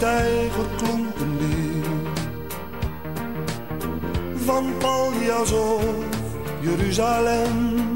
Tijger klonken weer van Paljas of Jeruzalem.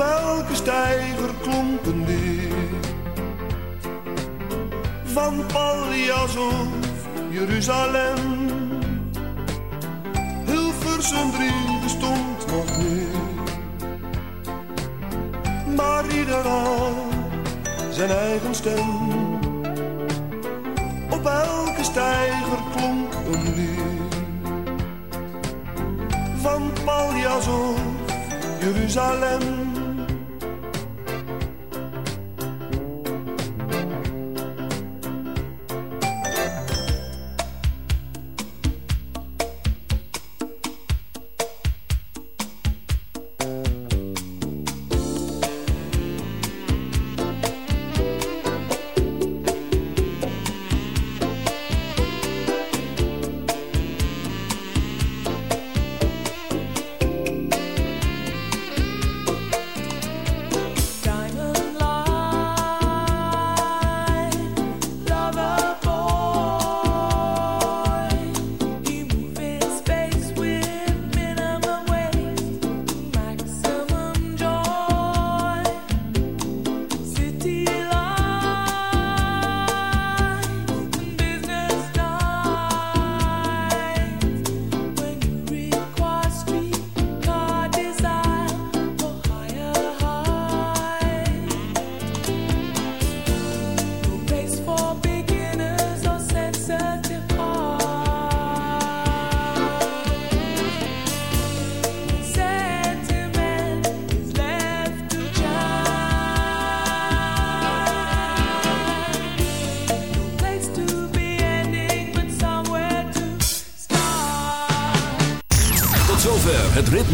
Op elke stijger klonk een weer van Paljas of Jeruzalem. Hilversum drie bestond nog niet, maar ieder had zijn eigen stem. Op elke stijger klonk een lied van Paljas of Jeruzalem.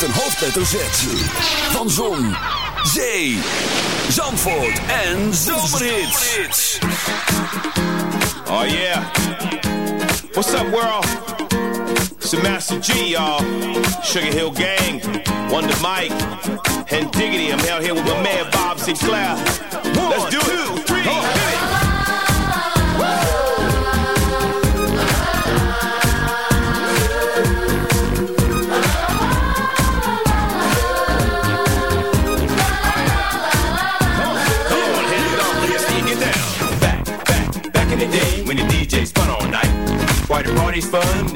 Met een hoofdletter Z. Van Zon, Zee, Zandvoort en Zomerhits. Oh yeah. What's up, world? It's the Master G, y'all. Sugar Hill Gang, Wonder Mike, and Diggity. I'm out here with my man Bob Sinclair. Let's do it.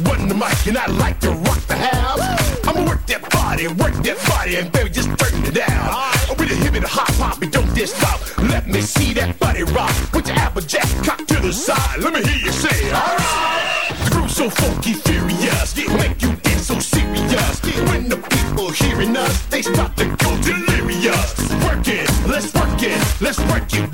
y'all. It's the mic, and I like to rock the house. I'ma work that body, work that body, and baby, just turn it down. With a hip and a hop hop, and don't diss stop. Let me see that body rock. Put your applejack cock to the side. Let me hear you say, alright. The groove so funky furious, it make you dance so serious. When the people hearing us, they start to go delirious. Work it, let's work it, let's work it,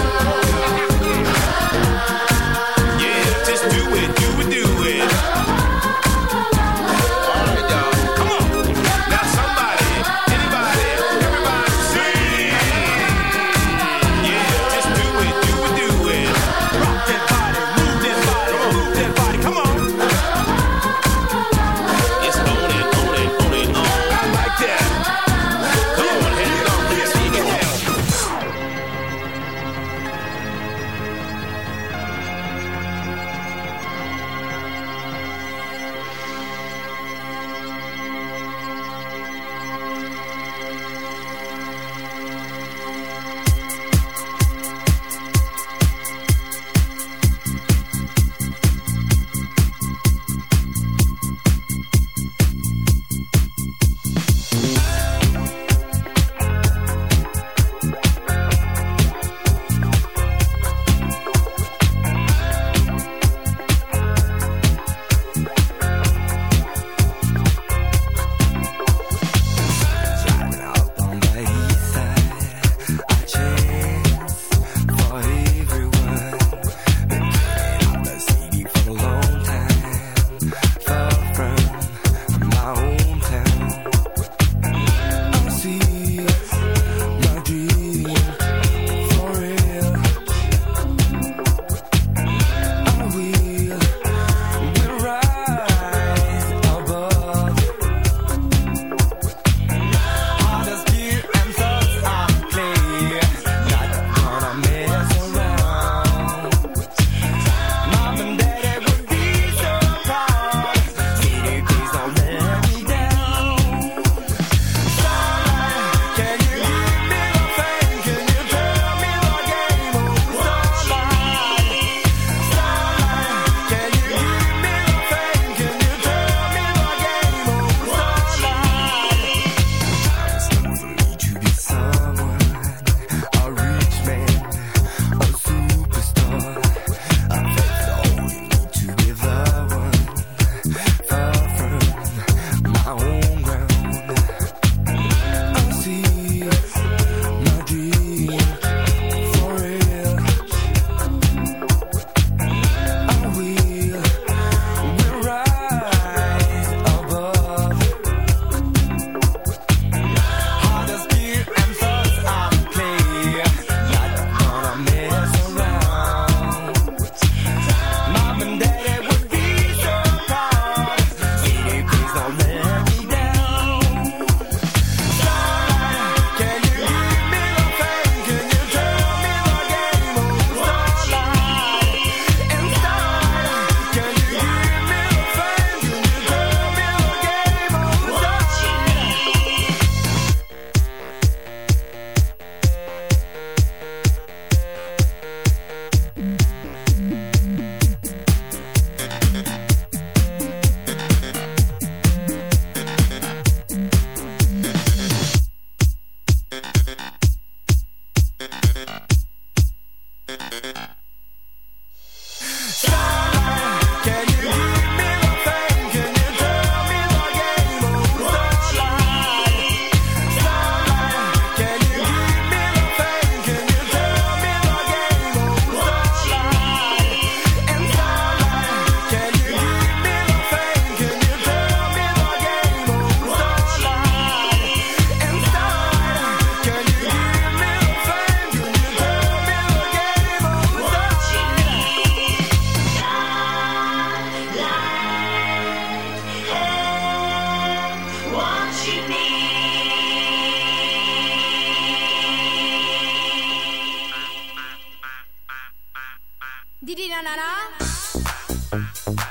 Música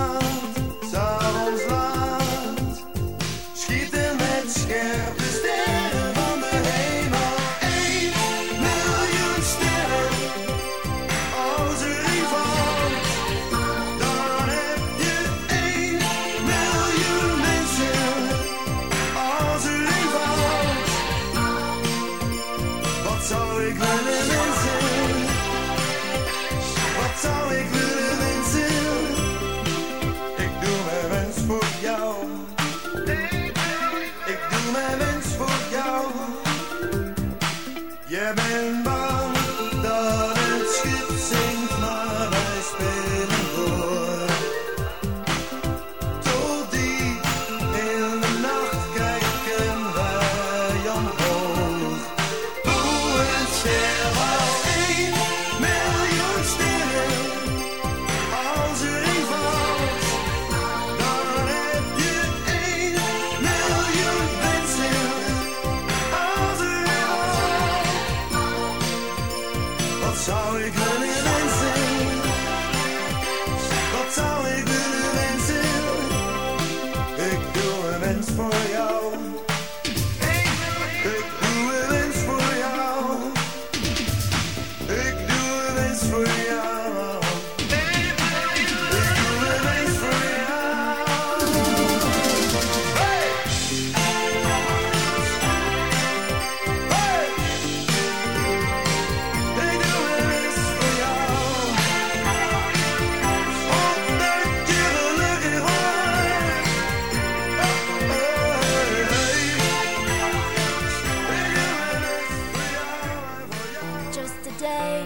love.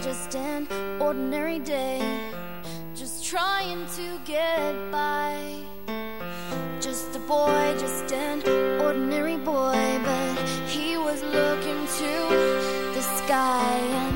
just an ordinary day, just trying to get by. Just a boy, just an ordinary boy, but he was looking to the sky.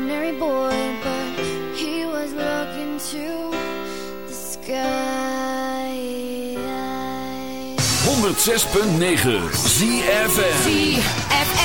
ordinary boy, but he was looking to the sky. 106.9 ZFM. ZFM.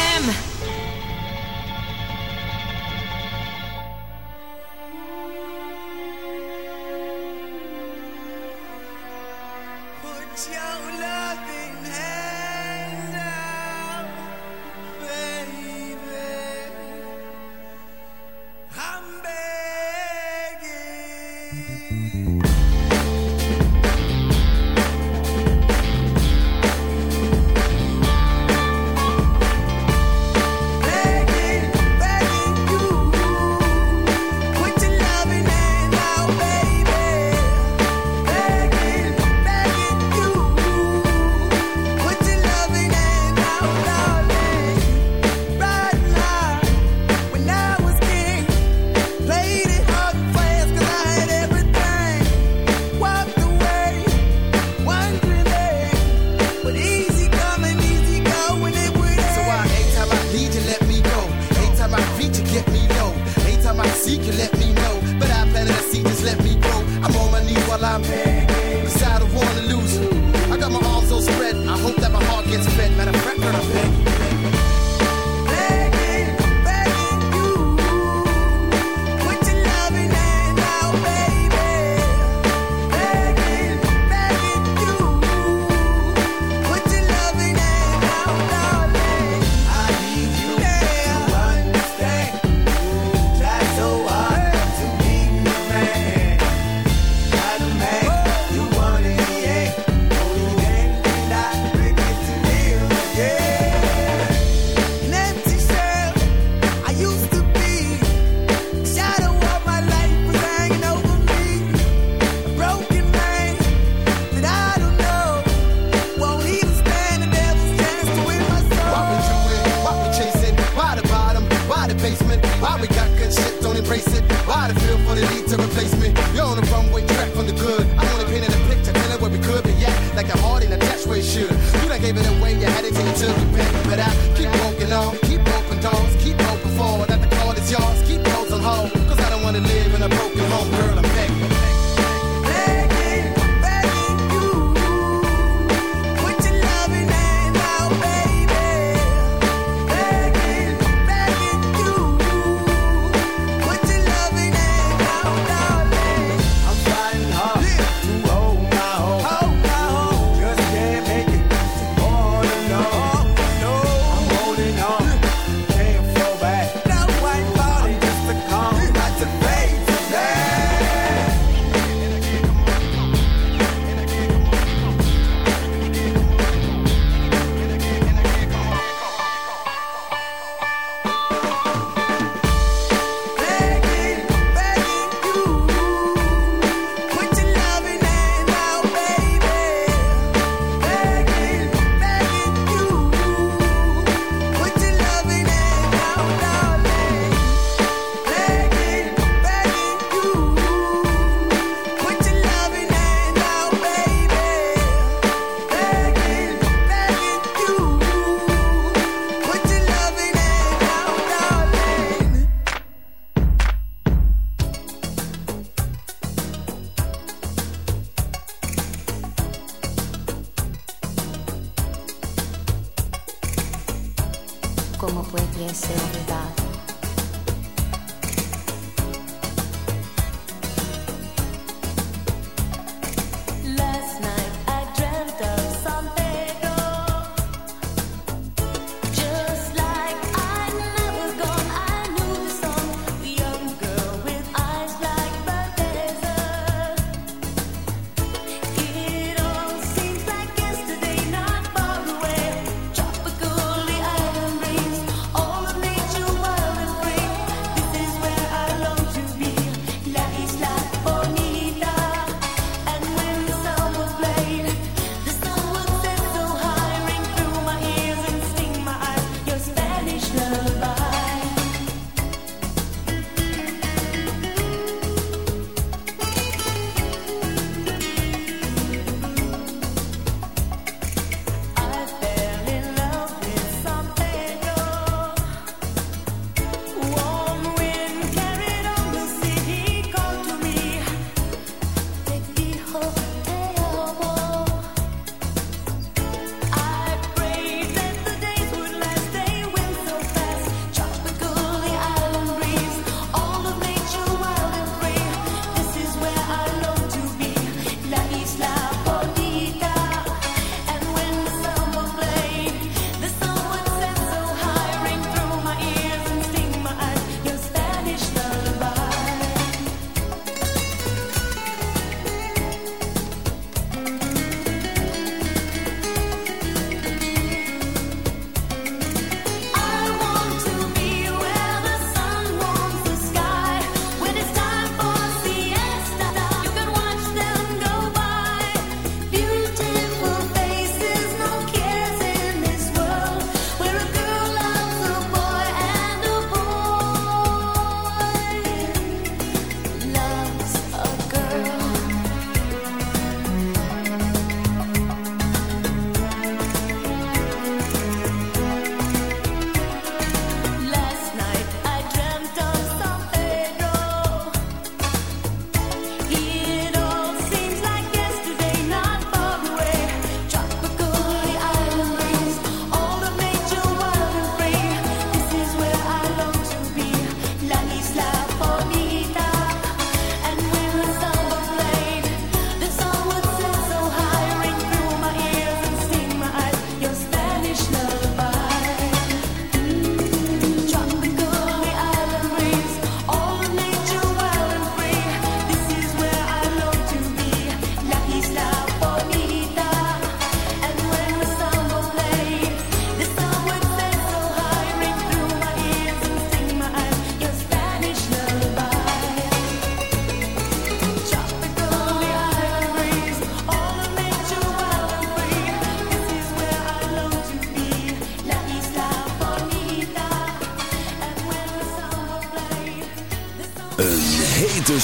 with your silver.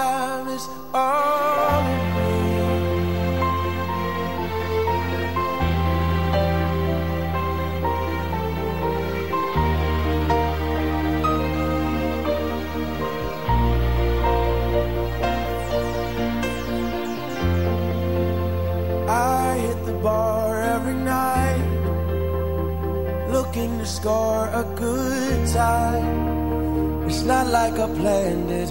time is all me. I hit the bar every night, looking to score a good time. It's not like I planned it,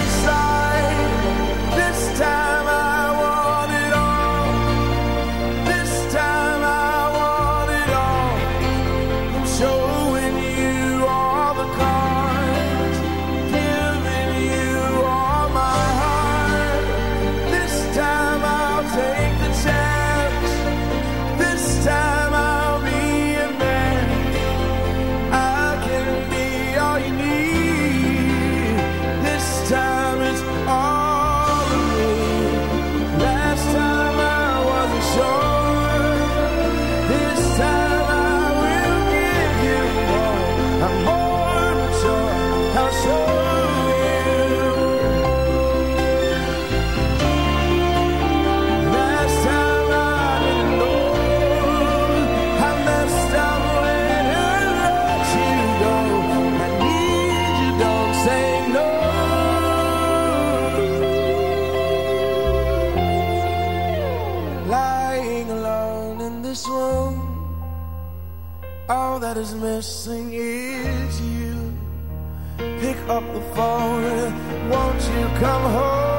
all that is missing is you. Pick up the phone, won't you come home?